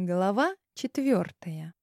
Глава четвертая.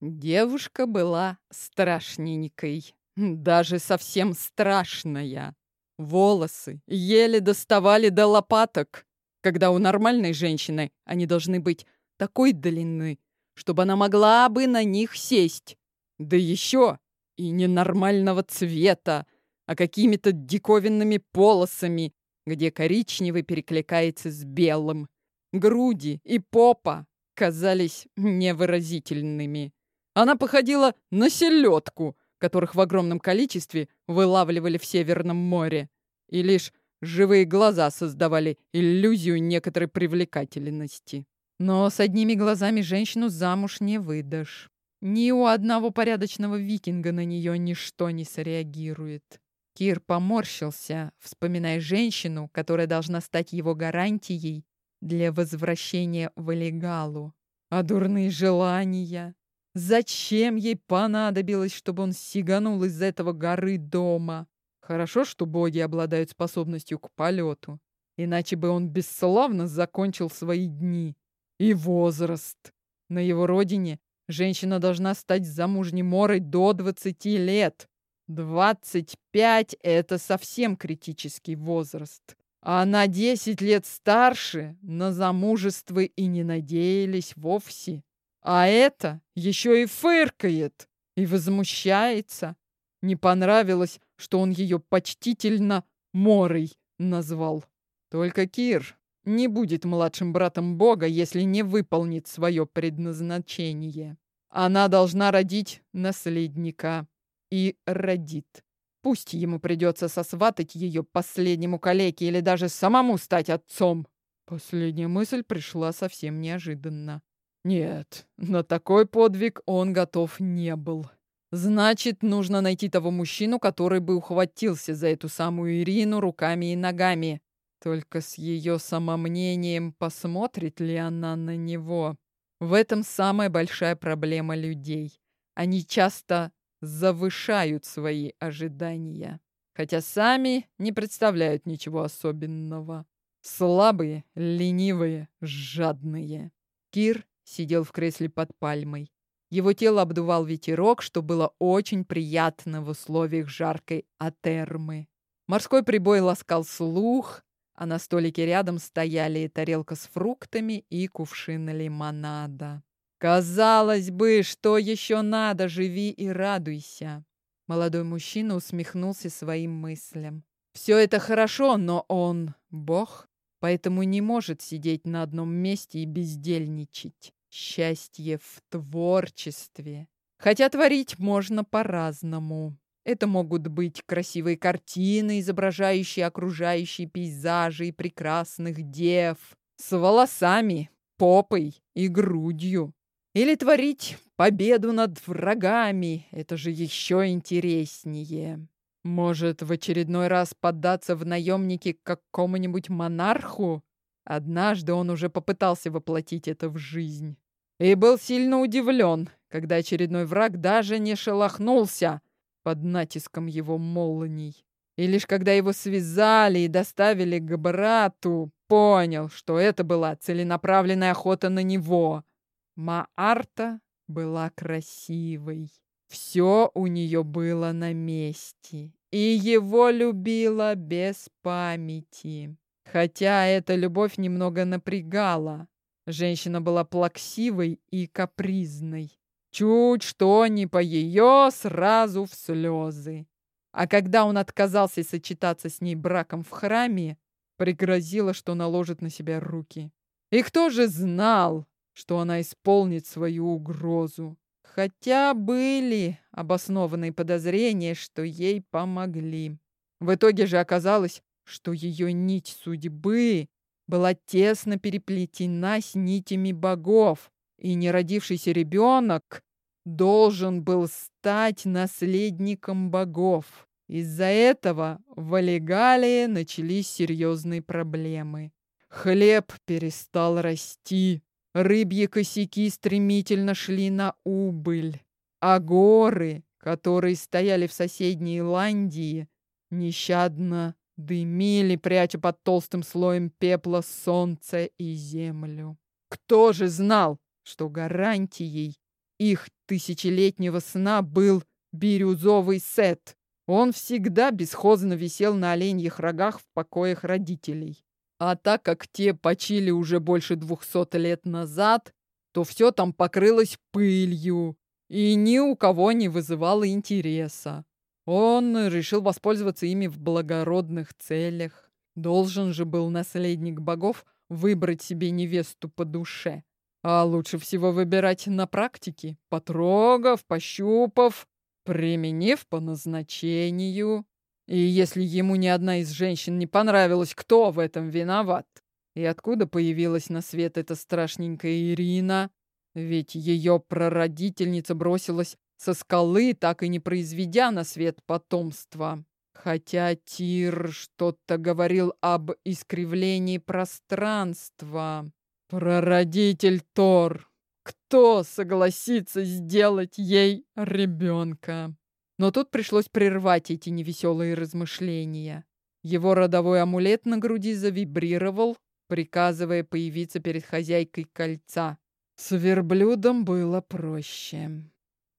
Девушка была страшненькой, даже совсем страшная. Волосы еле доставали до лопаток, когда у нормальной женщины они должны быть такой длины, чтобы она могла бы на них сесть. Да еще и ненормального цвета, а какими-то диковинными полосами, где коричневый перекликается с белым. Груди и попа казались невыразительными. Она походила на селедку, которых в огромном количестве вылавливали в Северном море. И лишь живые глаза создавали иллюзию некоторой привлекательности. Но с одними глазами женщину замуж не выдашь. Ни у одного порядочного викинга на нее ничто не среагирует. Кир поморщился, вспоминая женщину, которая должна стать его гарантией для возвращения в Элегалу. А дурные желания? Зачем ей понадобилось, чтобы он сиганул из этого горы дома? Хорошо, что боги обладают способностью к полету. Иначе бы он бесславно закончил свои дни. И возраст. На его родине женщина должна стать замужней морой до 20 лет. 25 — это совсем критический возраст. А на десять лет старше на замужество и не надеялись вовсе. А это еще и фыркает и возмущается. Не понравилось, что он ее почтительно Морой назвал. Только Кир не будет младшим братом Бога, если не выполнит свое предназначение. Она должна родить наследника. И родит. Пусть ему придется сосватать ее последнему калеке или даже самому стать отцом. Последняя мысль пришла совсем неожиданно. Нет, на такой подвиг он готов не был. Значит, нужно найти того мужчину, который бы ухватился за эту самую Ирину руками и ногами. Только с ее самомнением посмотрит ли она на него? В этом самая большая проблема людей. Они часто завышают свои ожидания, хотя сами не представляют ничего особенного. Слабые, ленивые, жадные. Кир сидел в кресле под пальмой. Его тело обдувал ветерок, что было очень приятно в условиях жаркой атермы. Морской прибой ласкал слух, а на столике рядом стояли тарелка с фруктами и кувшин лимонада. Казалось бы, что еще надо, живи и радуйся. Молодой мужчина усмехнулся своим мыслям. Все это хорошо, но он бог, поэтому не может сидеть на одном месте и бездельничать. Счастье в творчестве. Хотя творить можно по-разному. Это могут быть красивые картины, изображающие окружающие пейзажи и прекрасных дев, с волосами, попой и грудью. Или творить победу над врагами. Это же еще интереснее. Может, в очередной раз поддаться в наемники к какому-нибудь монарху? Однажды он уже попытался воплотить это в жизнь. И был сильно удивлен, когда очередной враг даже не шелохнулся под натиском его молний. И лишь когда его связали и доставили к брату, понял, что это была целенаправленная охота на него — Маарта была красивой. Все у нее было на месте. И его любила без памяти. Хотя эта любовь немного напрягала. Женщина была плаксивой и капризной. Чуть что не по ее, сразу в слезы. А когда он отказался сочетаться с ней браком в храме, пригрозила, что наложит на себя руки. И кто же знал, что она исполнит свою угрозу. Хотя были обоснованные подозрения, что ей помогли. В итоге же оказалось, что ее нить судьбы была тесно переплетена с нитями богов, и неродившийся ребенок должен был стать наследником богов. Из-за этого в Олегалии начались серьезные проблемы. Хлеб перестал расти, Рыбьи косяки стремительно шли на убыль, а горы, которые стояли в соседней Ирландии, нещадно дымили, пряча под толстым слоем пепла солнце и землю. Кто же знал, что гарантией их тысячелетнего сна был бирюзовый сет. Он всегда бесхозно висел на оленьих рогах в покоях родителей. А так как те почили уже больше двухсот лет назад, то все там покрылось пылью и ни у кого не вызывало интереса. Он решил воспользоваться ими в благородных целях. Должен же был наследник богов выбрать себе невесту по душе. А лучше всего выбирать на практике, потрогав, пощупав, применив по назначению. И если ему ни одна из женщин не понравилась, кто в этом виноват? И откуда появилась на свет эта страшненькая Ирина? Ведь ее прародительница бросилась со скалы, так и не произведя на свет потомства. Хотя Тир что-то говорил об искривлении пространства. Прародитель Тор. Кто согласится сделать ей ребенка? Но тут пришлось прервать эти невеселые размышления. Его родовой амулет на груди завибрировал, приказывая появиться перед хозяйкой кольца. С верблюдом было проще.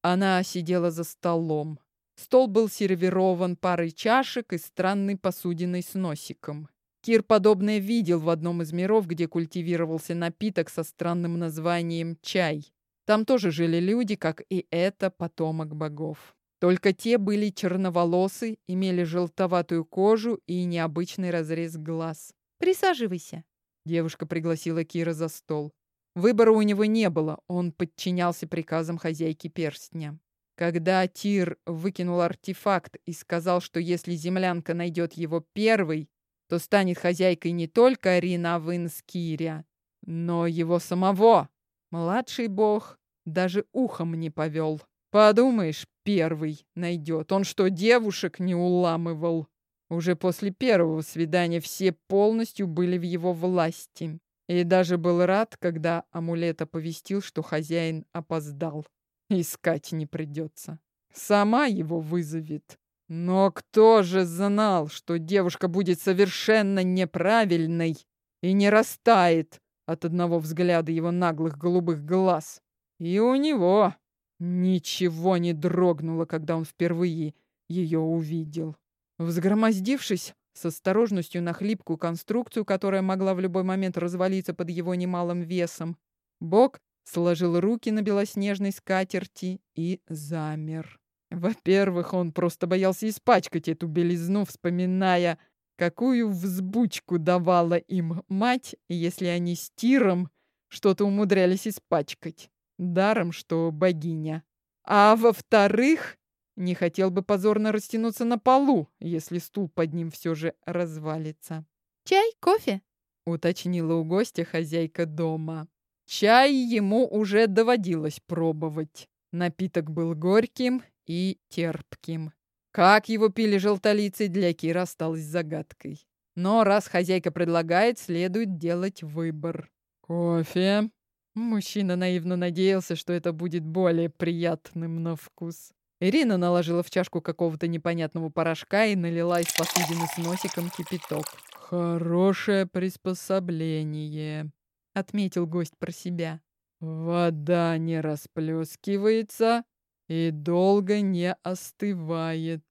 Она сидела за столом. Стол был сервирован парой чашек и странной посудиной с носиком. Кир подобное видел в одном из миров, где культивировался напиток со странным названием чай. Там тоже жили люди, как и это, потомок богов. Только те были черноволосы, имели желтоватую кожу и необычный разрез глаз. «Присаживайся», — девушка пригласила Кира за стол. Выбора у него не было, он подчинялся приказам хозяйки перстня. Когда Тир выкинул артефакт и сказал, что если землянка найдет его первой, то станет хозяйкой не только Рина Винскиря, но его самого, младший бог даже ухом не повел. Подумаешь, первый найдет. Он что, девушек не уламывал? Уже после первого свидания все полностью были в его власти. И даже был рад, когда амулет оповестил, что хозяин опоздал. Искать не придется. Сама его вызовет. Но кто же знал, что девушка будет совершенно неправильной и не растает от одного взгляда его наглых голубых глаз? И у него ничего не дрогнуло, когда он впервые ее увидел. Взгромоздившись с осторожностью на хлипкую конструкцию, которая могла в любой момент развалиться под его немалым весом. Бог сложил руки на белоснежной скатерти и замер. Во-первых, он просто боялся испачкать эту белизну, вспоминая, какую взбучку давала им мать, если они с Тиром что-то умудрялись испачкать. Даром, что богиня. А во-вторых, не хотел бы позорно растянуться на полу, если стул под ним все же развалится. «Чай, кофе?» — уточнила у гостя хозяйка дома. Чай ему уже доводилось пробовать. Напиток был горьким и терпким. Как его пили желтолицы, для Кира осталось загадкой. Но раз хозяйка предлагает, следует делать выбор. «Кофе?» Мужчина наивно надеялся, что это будет более приятным на вкус. Ирина наложила в чашку какого-то непонятного порошка и налила из посудины с носиком кипяток. «Хорошее приспособление», — отметил гость про себя. «Вода не расплескивается и долго не остывает.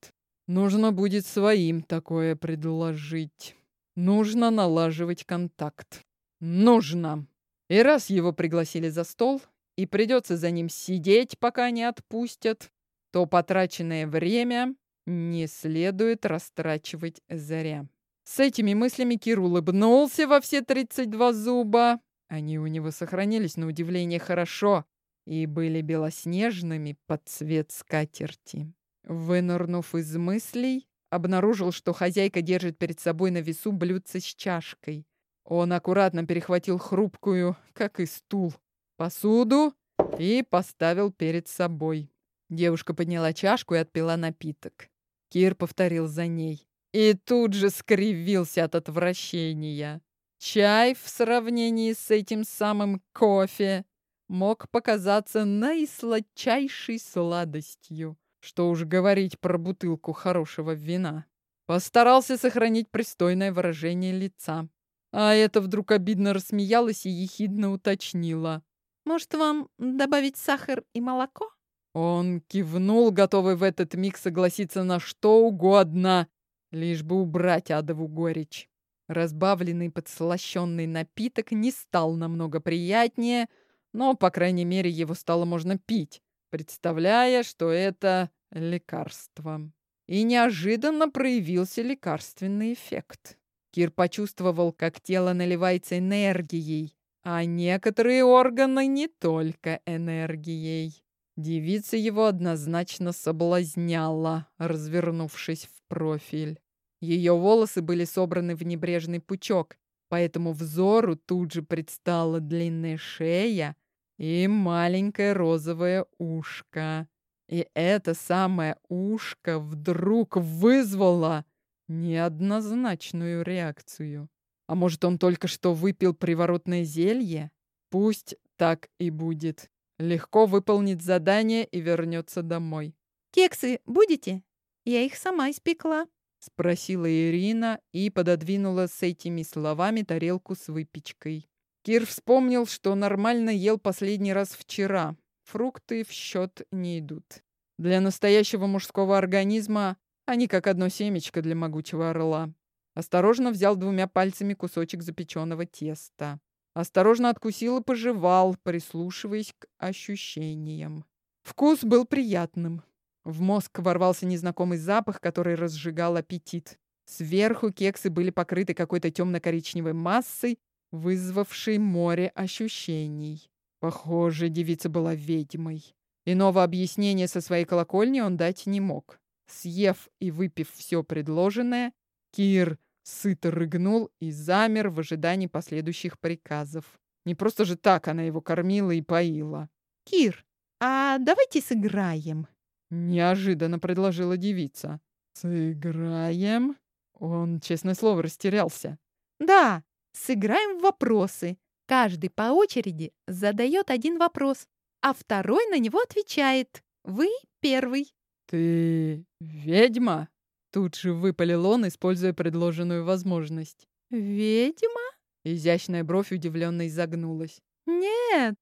Нужно будет своим такое предложить. Нужно налаживать контакт. Нужно!» И раз его пригласили за стол, и придется за ним сидеть, пока не отпустят, то потраченное время не следует растрачивать зря. С этими мыслями Кир улыбнулся во все 32 зуба. Они у него сохранились на удивление хорошо и были белоснежными под цвет скатерти. Вынырнув из мыслей, обнаружил, что хозяйка держит перед собой на весу блюдце с чашкой. Он аккуратно перехватил хрупкую, как и стул, посуду и поставил перед собой. Девушка подняла чашку и отпила напиток. Кир повторил за ней. И тут же скривился от отвращения. Чай в сравнении с этим самым кофе мог показаться наисладчайшей сладостью. Что уж говорить про бутылку хорошего вина. Постарался сохранить пристойное выражение лица. А это вдруг обидно рассмеялась и ехидно уточнила. Может, вам добавить сахар и молоко? Он кивнул, готовый в этот миг согласиться на что угодно, лишь бы убрать адову горечь. Разбавленный подслащенный напиток не стал намного приятнее, но, по крайней мере, его стало можно пить, представляя, что это лекарство. И неожиданно проявился лекарственный эффект. Кир почувствовал, как тело наливается энергией, а некоторые органы не только энергией. Девица его однозначно соблазняла, развернувшись в профиль. Ее волосы были собраны в небрежный пучок, поэтому взору тут же предстала длинная шея и маленькое розовое ушко. И это самое ушко вдруг вызвало неоднозначную реакцию. А может, он только что выпил приворотное зелье? Пусть так и будет. Легко выполнит задание и вернется домой. «Кексы будете? Я их сама испекла», — спросила Ирина и пододвинула с этими словами тарелку с выпечкой. Кир вспомнил, что нормально ел последний раз вчера. Фрукты в счет не идут. Для настоящего мужского организма они как одно семечко для могучего орла. Осторожно взял двумя пальцами кусочек запеченного теста. Осторожно откусил и пожевал, прислушиваясь к ощущениям. Вкус был приятным. В мозг ворвался незнакомый запах, который разжигал аппетит. Сверху кексы были покрыты какой-то темно-коричневой массой, вызвавшей море ощущений. Похоже, девица была ведьмой. Иного объяснения со своей колокольни он дать не мог. Съев и выпив все предложенное, Кир сыто рыгнул и замер в ожидании последующих приказов. Не просто же так она его кормила и поила. «Кир, а давайте сыграем?» Неожиданно предложила девица. «Сыграем?» Он, честное слово, растерялся. «Да, сыграем в вопросы. Каждый по очереди задает один вопрос, а второй на него отвечает. Вы первый». «Ты ведьма?» Тут же выпалил он, используя предложенную возможность. «Ведьма?» Изящная бровь удивленно изогнулась. «Нет,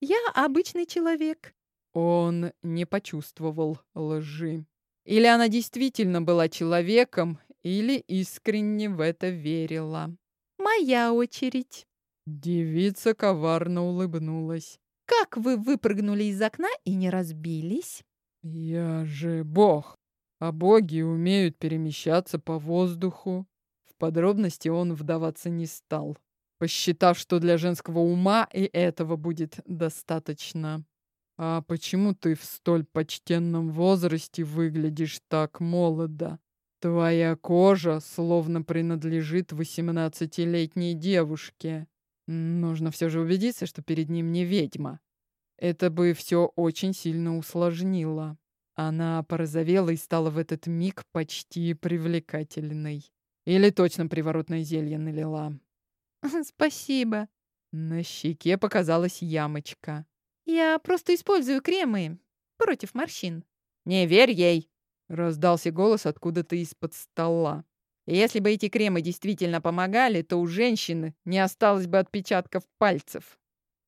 я обычный человек». Он не почувствовал лжи. Или она действительно была человеком, или искренне в это верила. «Моя очередь». Девица коварно улыбнулась. «Как вы выпрыгнули из окна и не разбились?» «Я же бог!» а боги умеют перемещаться по воздуху. В подробности он вдаваться не стал, посчитав, что для женского ума и этого будет достаточно. «А почему ты в столь почтенном возрасте выглядишь так молодо? Твоя кожа словно принадлежит восемнадцатилетней девушке. Нужно все же убедиться, что перед ним не ведьма. Это бы все очень сильно усложнило». Она порозовела и стала в этот миг почти привлекательной. Или точно приворотное зелье налила. «Спасибо». На щеке показалась ямочка. «Я просто использую кремы против морщин». «Не верь ей!» — раздался голос откуда-то из-под стола. «Если бы эти кремы действительно помогали, то у женщины не осталось бы отпечатков пальцев».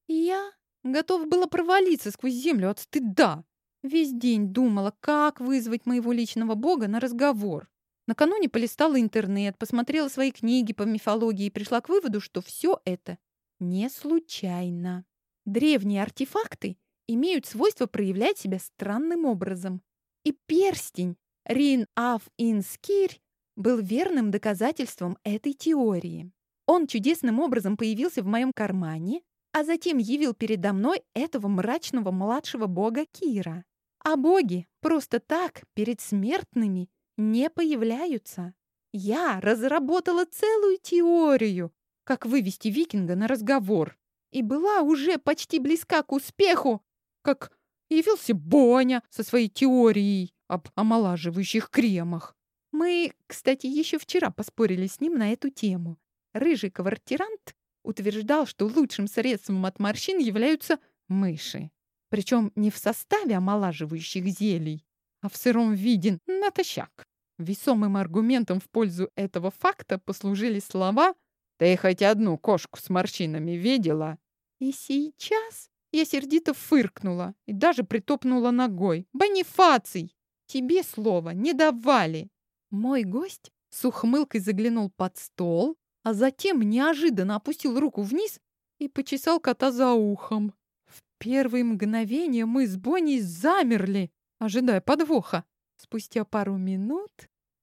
«Я готов было провалиться сквозь землю от стыда», Весь день думала, как вызвать моего личного бога на разговор. Накануне полистала интернет, посмотрела свои книги по мифологии и пришла к выводу, что все это не случайно. Древние артефакты имеют свойство проявлять себя странным образом. И перстень Рин Аф Инскирь был верным доказательством этой теории. Он чудесным образом появился в моем кармане, а затем явил передо мной этого мрачного младшего бога Кира. А боги просто так перед смертными не появляются. Я разработала целую теорию, как вывести викинга на разговор. И была уже почти близка к успеху, как явился Боня со своей теорией об омолаживающих кремах. Мы, кстати, еще вчера поспорили с ним на эту тему. Рыжий квартирант утверждал, что лучшим средством от морщин являются мыши. Причем не в составе омолаживающих зелий, а в сыром виде натощак. Весомым аргументом в пользу этого факта послужили слова «Ты хоть одну кошку с морщинами видела?» И сейчас Я сердито фыркнула и даже притопнула ногой. «Бонифаций! Тебе слова не давали!» Мой гость с ухмылкой заглянул под стол, а затем неожиданно опустил руку вниз и почесал кота за ухом. В первые мгновения мы с Бонни замерли, ожидая подвоха. Спустя пару минут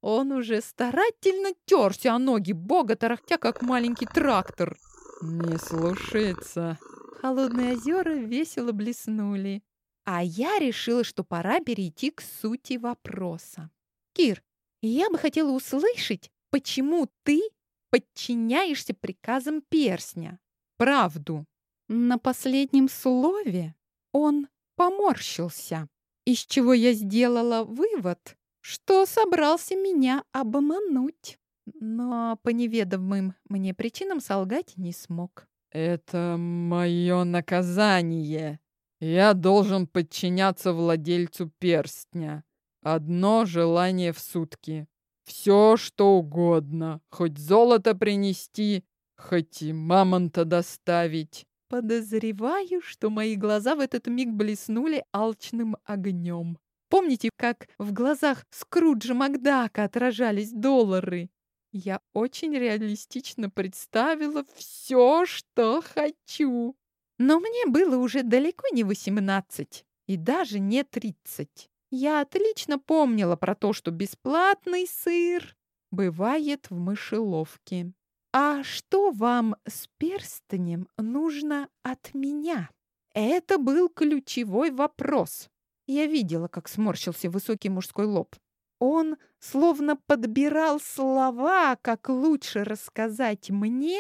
он уже старательно терся о ноги бога, тарахтя, как маленький трактор. «Не слушается», Холодные озера весело блеснули. А я решила, что пора перейти к сути вопроса. Кир, я бы хотела услышать, почему ты подчиняешься приказам персня. Правду. На последнем слове он поморщился, из чего я сделала вывод, что собрался меня обмануть. Но по неведомым мне причинам солгать не смог. «Это мое наказание. Я должен подчиняться владельцу перстня. Одно желание в сутки. Все, что угодно. Хоть золото принести, хоть и мамонта доставить». Подозреваю, что мои глаза в этот миг блеснули алчным огнем. Помните, как в глазах Скруджа Макдака отражались доллары? Я очень реалистично представила все, что хочу. Но мне было уже далеко не 18 и даже не 30. Я отлично помнила про то, что бесплатный сыр бывает в мышеловке. «А что вам с перстнем нужно от меня?» Это был ключевой вопрос. Я видела, как сморщился высокий мужской лоб. Он словно подбирал слова, как лучше рассказать мне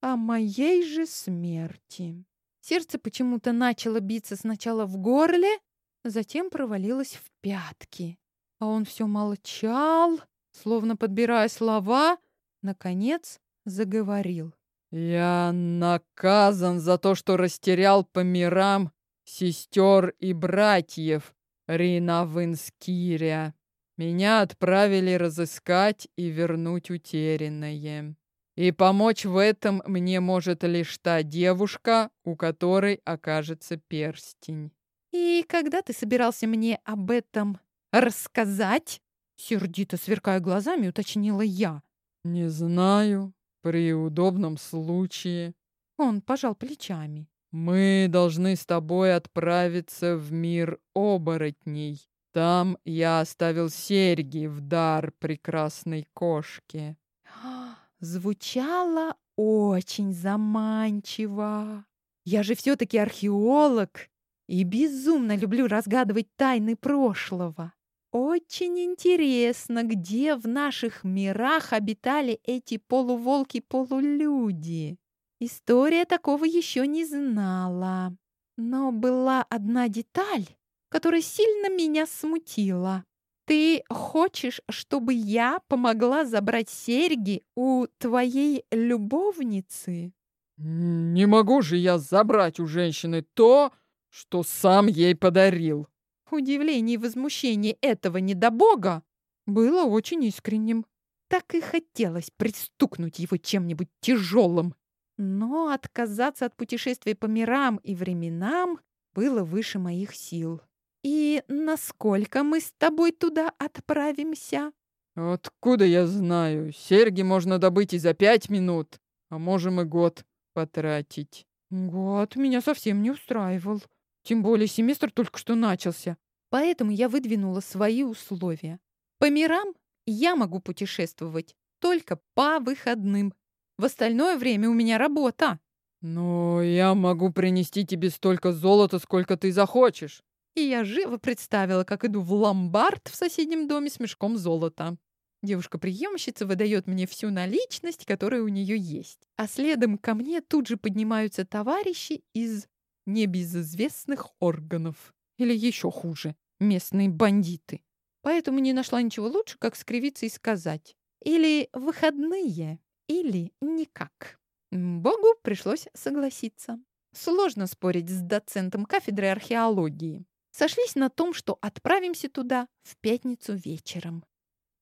о моей же смерти. Сердце почему-то начало биться сначала в горле, затем провалилось в пятки. А он все молчал, словно подбирая слова, наконец заговорил. «Я наказан за то, что растерял по мирам сестер и братьев Ринавинскиря. Меня отправили разыскать и вернуть утерянное. И помочь в этом мне может лишь та девушка, у которой окажется перстень. «И когда ты собирался мне об этом рассказать?» Сердито сверкая глазами, уточнила я. «Не знаю. При удобном случае». Он пожал плечами. «Мы должны с тобой отправиться в мир оборотней. Там я оставил серьги в дар прекрасной кошке. Звучало очень заманчиво. Я же все-таки археолог и безумно люблю разгадывать тайны прошлого. Очень интересно, где в наших мирах обитали эти полуволки-полулюди. История такого еще не знала. Но была одна деталь, которая сильно меня смутила. Ты хочешь, чтобы я помогла забрать серьги у твоей любовницы? Не могу же я забрать у женщины то, что сам ей подарил. Удивление и возмущение этого недобога было очень искренним. Так и хотелось пристукнуть его чем-нибудь тяжелым. Но отказаться от путешествия по мирам и временам было выше моих сил. «И насколько мы с тобой туда отправимся?» «Откуда я знаю? Серьги можно добыть и за пять минут, а можем и год потратить». «Год меня совсем не устраивал. Тем более семестр только что начался. Поэтому я выдвинула свои условия. По мирам я могу путешествовать только по выходным. В остальное время у меня работа». «Но я могу принести тебе столько золота, сколько ты захочешь». И я живо представила, как иду в ломбард в соседнем доме с мешком золота. Девушка-приемщица выдает мне всю наличность, которая у нее есть. А следом ко мне тут же поднимаются товарищи из небезызвестных органов. Или еще хуже, местные бандиты. Поэтому не нашла ничего лучше, как скривиться и сказать. Или выходные, или никак. Богу пришлось согласиться. Сложно спорить с доцентом кафедры археологии сошлись на том, что отправимся туда в пятницу вечером.